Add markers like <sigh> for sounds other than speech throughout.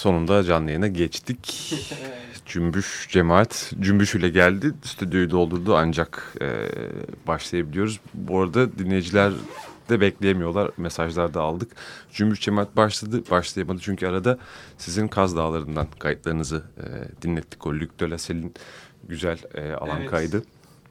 Sonunda canlı yayına geçtik. <laughs> Cümbüş cemaat Cümbüş ile geldi, stüdyoyu doldurdu ancak e, başlayabiliyoruz. Bu arada dinleyiciler de bekleyemiyorlar, mesajlar da aldık. Cümbüş cemaat başladı, başlayamadı çünkü arada sizin Kaz Dağları'ndan kayıtlarınızı e, dinlettik. O Luc Selle'in güzel e, alan Evet. kaydı.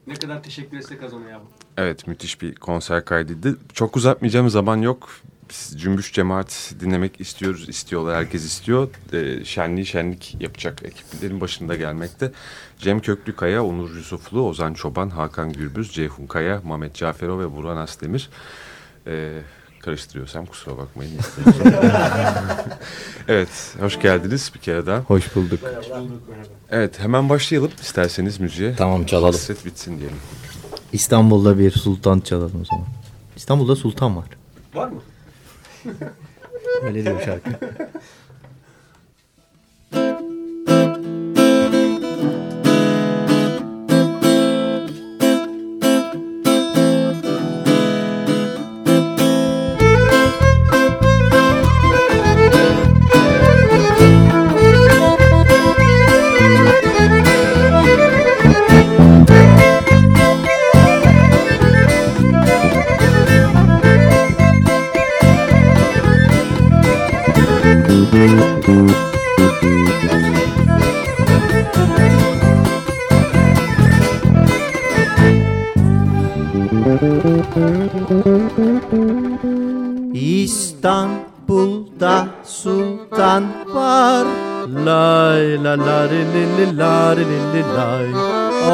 Ne kadar teşekkür etsek az ona ya. Evet müthiş bir konser kaydıydı. Çok uzatmayacağım zaman yok. Biz Cümbüş Cemaat dinlemek istiyoruz, istiyorlar, herkes istiyor. Ee, şenliği şenlik yapacak ekiplerin başında gelmekte. Cem Köklükaya, Onur Yusuflu, Ozan Çoban, Hakan Gürbüz, Ceyhun Kaya, Mehmet Caferov ve Burhan Asdemir. Ee, karıştırıyorsam kusura bakmayın. <laughs> evet, hoş geldiniz bir kere daha. Hoş bulduk. Hoş bulduk merhaba. Evet, hemen başlayalım isterseniz müziğe. Tamam çalalım. Hasret bitsin diyelim. İstanbul'da bir sultan çalalım o zaman. İstanbul'da sultan var. Var mı? Öyle diyor şarkı. <laughs> sultan var. Lay la la li li li la li li li lay.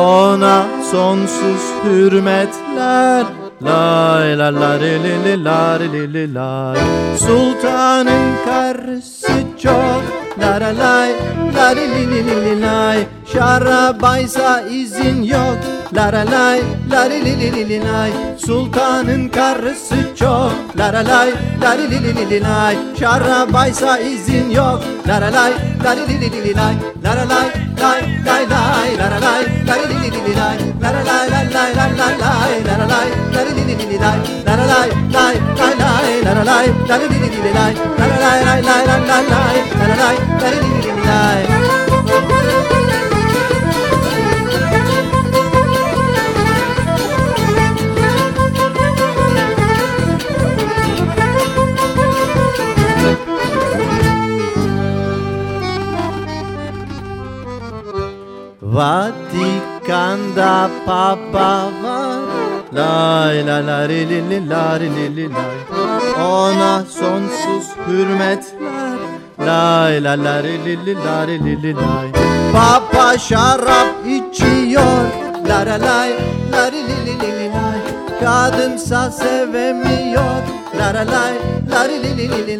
Ona sonsuz hürmetler. Lay la la li li li la li li lay. Sultanın karısı çok. La la lay la li li li li li lay. Şarabaysa izin yok. La la lay la li li li li li lay. Sultanın karısı çok. La la lay la li li li li li lay. Şarabaysa izin yok. La la lay la li li li li li lay. La la lay lay lay lay. La la lay lay. La la lay lay lay lay lay lay. La la lay lay. La la lay lay lay lay. La la lay lay. La la lay lay papa var Lay la la li li li la li li li lay Ona sonsuz hürmetler Lay la la li li li la li li li lay Papa şarap içiyor La la lay la li li li li li lay Kadınsa sevemiyor La la lay la li li li li li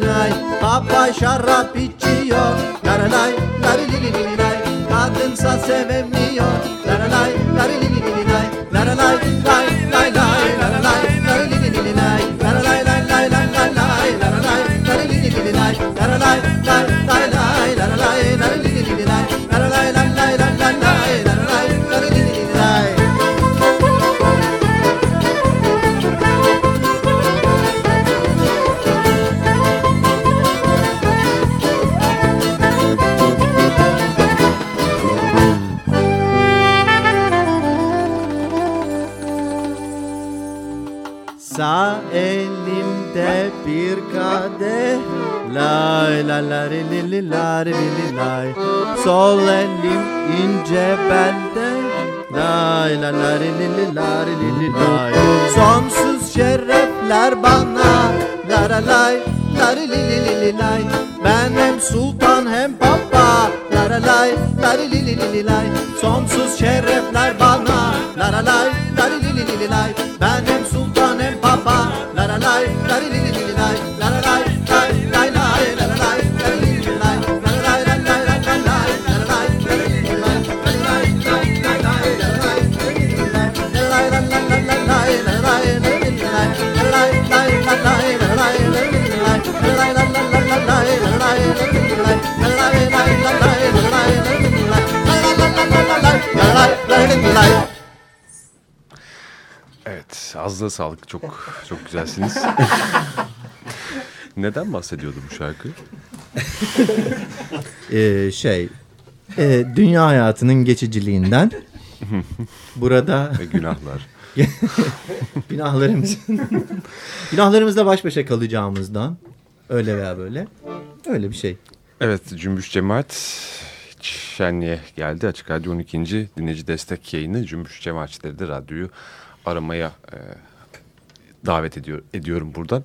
Papa şarap içiyor La la lay la li li li li lay Kadınsa sevemiyor Sol elim ince belde Lay la la ri li li la ri li li lay Sonsuz şerefler bana La la lay la ri li li li li lay Ben hem sultan hem papa La la lay la ri li li li li lay Sonsuz şerefler bana La la lay la ri li li li li lay Ben hem sultan hem papa La la lay la ri li li li li lay La la ağzına sağlık. Çok çok güzelsiniz. Neden bahsediyordu bu şarkı? Ee, şey, e, dünya hayatının geçiciliğinden burada Ve günahlar. <laughs> günahlarımız günahlarımızla baş başa kalacağımızdan öyle veya böyle öyle bir şey. Evet Cümbüş Cemaat şenliğe geldi. Açık Radyo 12. dinleyici destek yayını. Cümbüş Cemaatçileri de radyoyu aramaya e, davet ediyor ediyorum buradan.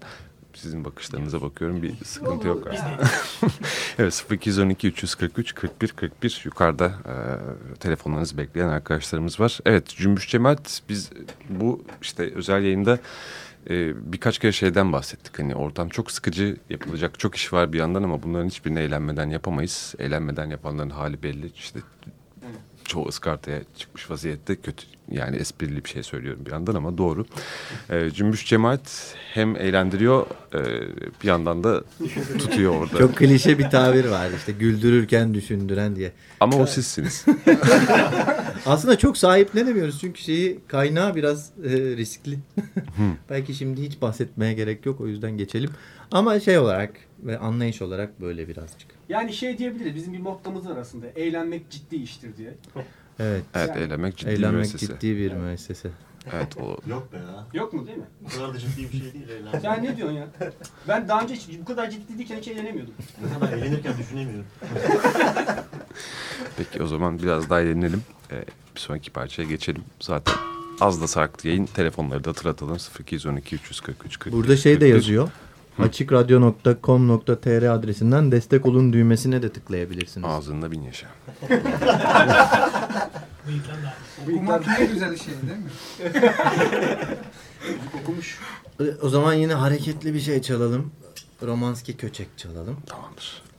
Sizin bakışlarınıza bakıyorum bir sıkıntı yok. <laughs> evet 0212 343 41 41 yukarıda e, telefonlarınızı bekleyen arkadaşlarımız var. Evet Cümbüş Cemaat biz bu işte özel yayında e, birkaç kere şeyden bahsettik. Hani ortam çok sıkıcı yapılacak çok iş var bir yandan ama bunların hiçbirini eğlenmeden yapamayız. Eğlenmeden yapanların hali belli. İşte çoğu ıskartaya çıkmış vaziyette kötü yani esprili bir şey söylüyorum bir yandan ama doğru. E, Cümbüş Cemaat hem eğlendiriyor e, bir yandan da tutuyor orada. Çok klişe bir tabir var işte güldürürken düşündüren diye. Ama o sizsiniz. <laughs> Aslında çok sahiplenemiyoruz çünkü şeyi kaynağı biraz e, riskli. <laughs> Belki şimdi hiç bahsetmeye gerek yok o yüzden geçelim. Ama şey olarak ve anlayış olarak böyle birazcık. Yani şey diyebiliriz. Bizim bir mottomuz var aslında. Eğlenmek ciddi iştir diye. Evet. Evet Yani. eğlenmek ciddi bir Eğlenmek müessese. ciddi bir müessese. Evet o <laughs> Yok be ya. Yok mu değil mi? Bu kadar da ciddi bir şey değil eğlence. Sen ne diyorsun ya? Ben daha önce hiç bu kadar ciddi değilken hiç eğlenemiyordum. Ben eğlenirken düşünemiyorum. <laughs> Peki o zaman biraz daha eğlenelim. Ee, bir sonraki parçaya geçelim. Zaten az da sarktı yayın. Telefonları da hatırlatalım. 0212 343 41 Burada şey de 41. yazıyor. açıkradyo.com.tr adresinden destek olun düğmesine de tıklayabilirsiniz. Ağzında bin yaşa. <laughs> Okumak ne güzel şey değil mi? <laughs> Okumuş. O zaman yine hareketli bir şey çalalım. Romanski köçek çalalım. Tamamdır.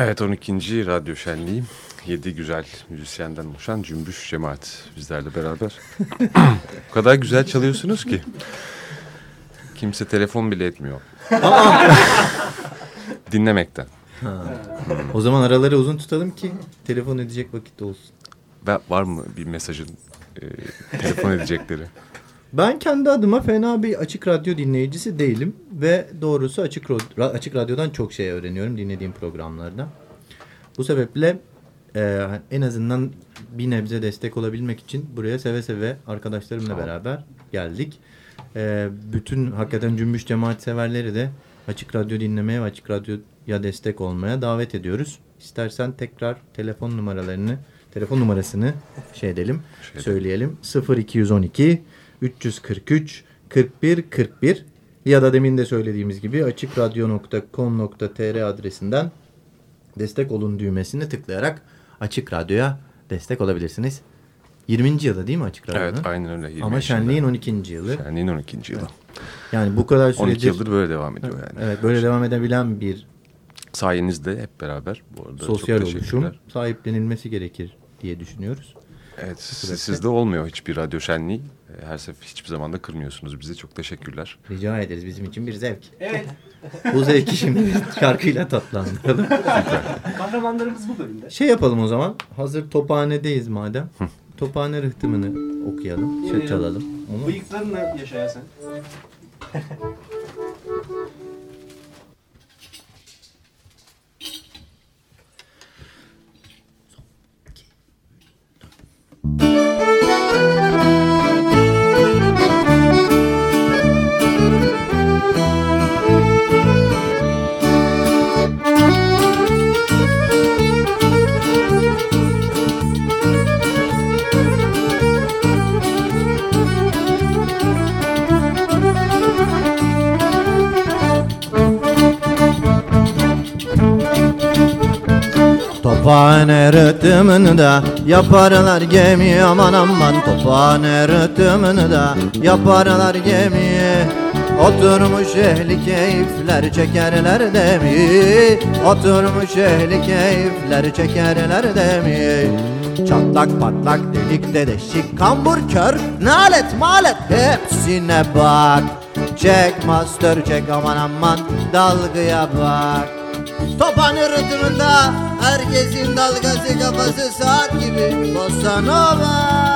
Evet 12. Radyo Şenliği. 7 güzel müzisyenden oluşan Cümbüş Cemaat bizlerle beraber. <laughs> o kadar güzel çalıyorsunuz ki. Kimse telefon bile etmiyor. <laughs> Dinlemekten. O zaman araları uzun tutalım ki telefon edecek vakit olsun. Ben, var mı bir mesajın e, telefon edecekleri? <laughs> Ben kendi adıma fena bir açık radyo dinleyicisi değilim ve doğrusu açık açık radyodan çok şey öğreniyorum dinlediğim programlardan. Bu sebeple e, en azından bir nebze destek olabilmek için buraya seve seve arkadaşlarımla Tamam. beraber geldik. E, bütün hakikaten cümbüş cemaat severleri de açık radyo dinlemeye ve açık radyoya destek olmaya davet ediyoruz. İstersen tekrar telefon numaralarını, telefon numarasını şey edelim, Şey söyleyelim. 0212 343 41 41 ya da demin de söylediğimiz gibi açıkradyo.com.tr adresinden destek olun düğmesini tıklayarak Açık Radyo'ya destek olabilirsiniz. 20. yılı değil mi Açık Radyo'nun? Evet aynen öyle. 20 Ama yaşında. Şenliğin 12. yılı. Şenliğin 12. yılı. Yani bu kadar 12 süredir yıldır böyle devam ediyor yani. evet, böyle devam edebilen bir Sayenizde hep beraber. Bu arada sosyal çok oluşum sahiplenilmesi gerekir diye düşünüyoruz. Evet siz, sizde olmuyor hiçbir radyo şenliği. Her sefer hiçbir zaman da kırmıyorsunuz bizi. Çok teşekkürler. Rica ederiz bizim için bir zevk. Evet. <laughs> Bu zevki şimdi şarkıyla tatlandıralım. <laughs> Kahramanlarımız bu bölümde. Şey yapalım o zaman. Hazır tophanedeyiz madem. Tophane rıhtımını okuyalım. Şey çalalım. Onu. Bıyıklarınla yaşaya <laughs> Tophane rıhtımında yaparlar gemi aman aman. Tophane rıhtımında yaparlar gemi. Oturmuş ehli keyifler çekerler demi. Oturmuş ehli keyifler çekerler demi. Çatlak patlak delik de deşik kambur kör. Nalet malet hepsine bak. Çek master çek aman aman dalgaya bak Tophane rıhtımında herkesin dalgası kafası saat gibi. Bossa Nova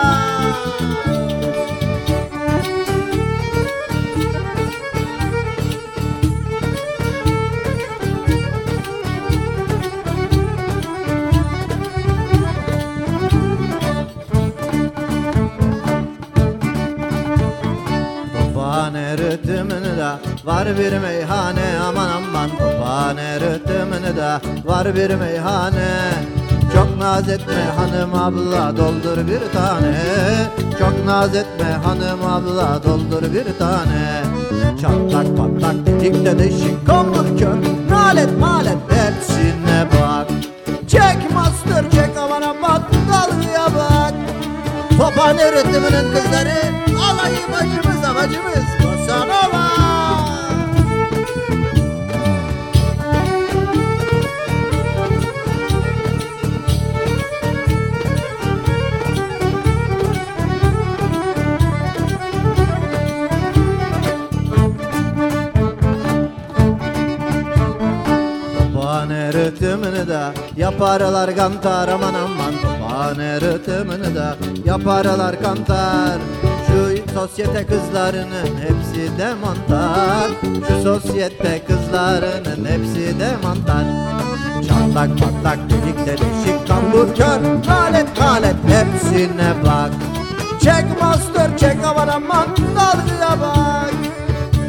var bir meyhane aman aman Tophane rıhtımında var bir meyhane. Çok naz etme hanım abla doldur bir tane. Çok naz etme hanım abla doldur bir tane. Çatlak patlak dedik de deşik kondur kör. Nalet malet hepsine bak. Çek master çek aman aman dalgaya bak. Tophane rıhtımının kızları Alayım bacımız amacımız Bossa yaparlar kantar aman aman Tophane rıhtımını da yaparlar kantar. Şu sosyete kızlarının hepsi de mantar. Şu sosyete kızlarının hepsi de mantar. Çatlak patlak delik de deşik kambur kör Kalet kalet hepsine bak. Çek master çek aman aman dalgaya bak.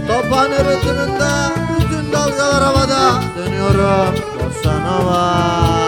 Tophane rıhtımında bütün dalgalar havada. Dönüyorum Bossa Nova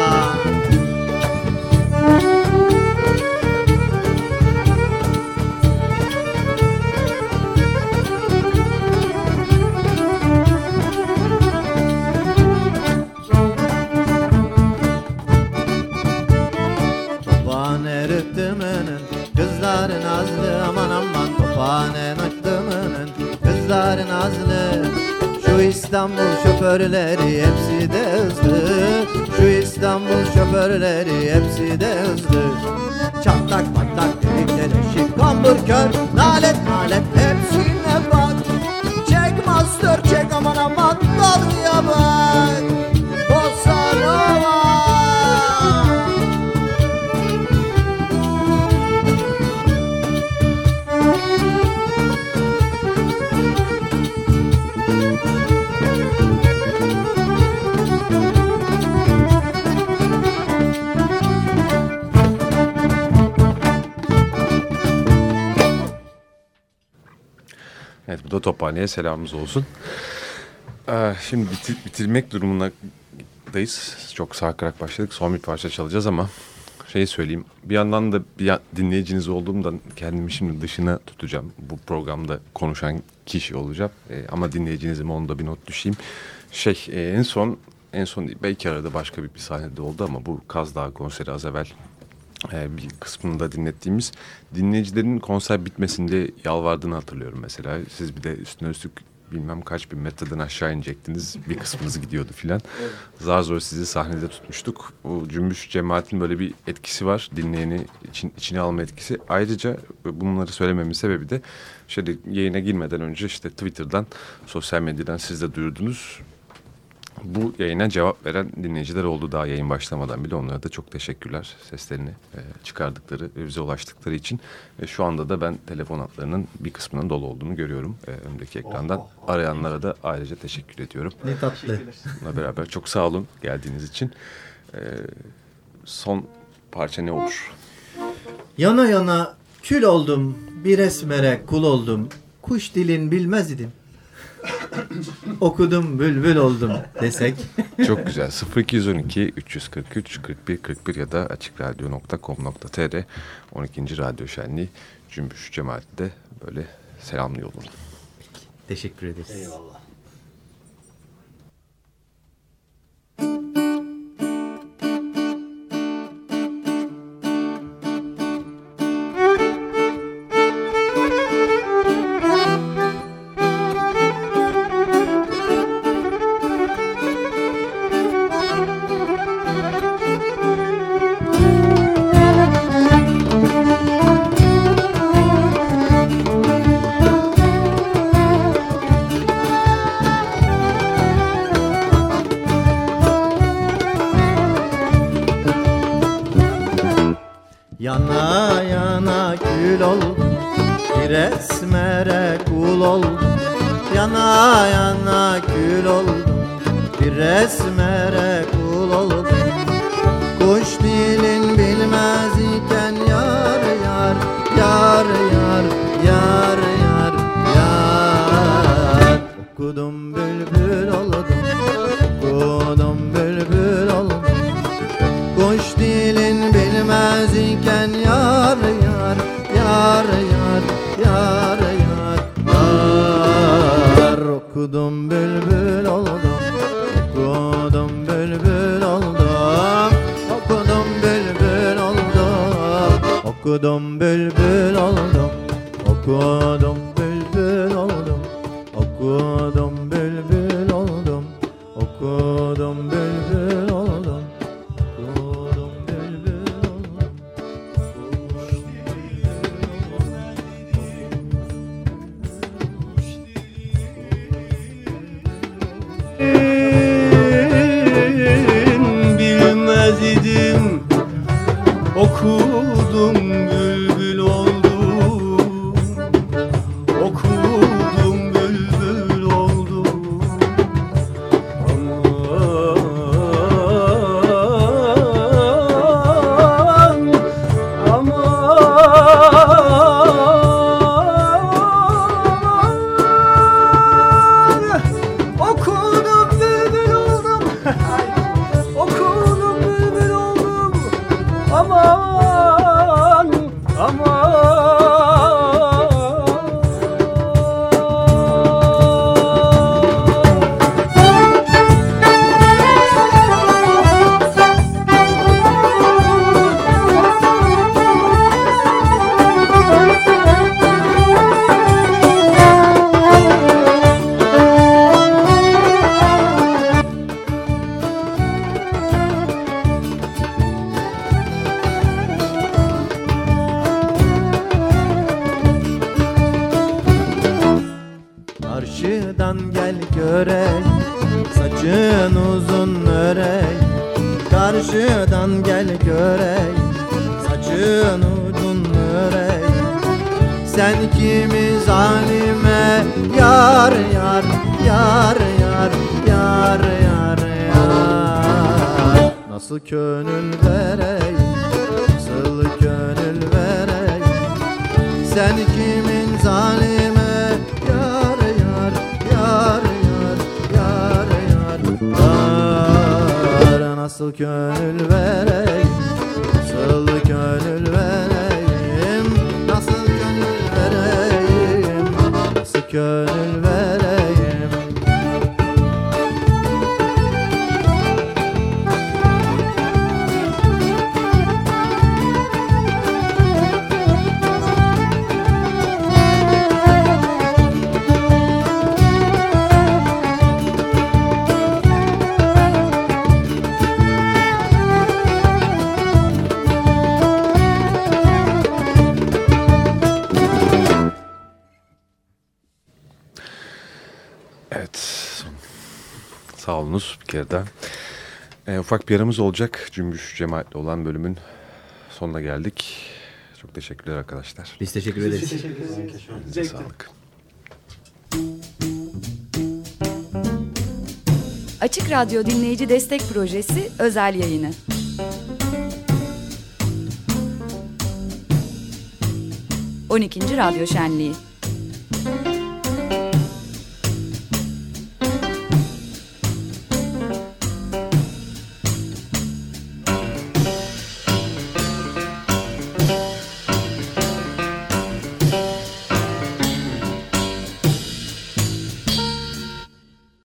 Tophane'ye selamımız olsun. Ee, şimdi bitir- bitirmek durumundayız. Çok sarkarak başladık. Son bir parça çalacağız ama şeyi söyleyeyim. Bir yandan da bir dinleyiciniz olduğumdan kendimi şimdi dışına tutacağım. Bu programda konuşan kişi olacağım. Ee, ama dinleyicinizim onu da bir not düşeyim. Şey e, en son en son belki arada başka bir, bir sahnede oldu ama bu Kaz Dağı konseri az evvel e, bir kısmında dinlettiğimiz dinleyicilerin konser bitmesinde yalvardığını hatırlıyorum mesela. Siz bir de üstüne üstlük bilmem kaç bin metreden aşağı inecektiniz. Bir kısmınız gidiyordu filan. Zar zor sizi sahnede tutmuştuk. Bu cümbüş cemaatin böyle bir etkisi var. Dinleyeni için, içine alma etkisi. Ayrıca bunları söylememin sebebi de şöyle yayına girmeden önce işte Twitter'dan, sosyal medyadan siz de duyurdunuz bu yayına cevap veren dinleyiciler oldu daha yayın başlamadan bile. Onlara da çok teşekkürler seslerini e, çıkardıkları bize ulaştıkları için. Ve şu anda da ben telefon hatlarının bir kısmının dolu olduğunu görüyorum e, önümdeki ekrandan. Arayanlara da ayrıca teşekkür ediyorum. Ne tatlı Bununla beraber çok sağ olun geldiğiniz için. E, son parça ne olur? Yana yana kül oldum Bir esmere kul oldum Kuş dilin bilmez idim <coughs> Okudum bülbül oldum desek Çok güzel. 0212 343 41 41 ya da açıkradyo.com.tr 12. Radyo Şenliği Cümbüş Cemaati de böyle selamlıyor olun. Teşekkür ederiz. Eyvallah. Yana kül oldum Bir esmere okudum Nasıl gönül vereyim Evet. Sağ olunuz bir kere daha. Ee, ufak bir aramız olacak. Cümbüş cemaatle olan bölümün sonuna geldik. Çok teşekkürler arkadaşlar. Biz teşekkür ederiz. Elinize Zevkle. sağlık. Açık Radyo Dinleyici Destek Projesi özel yayını. On ikinci Radyo Şenliği.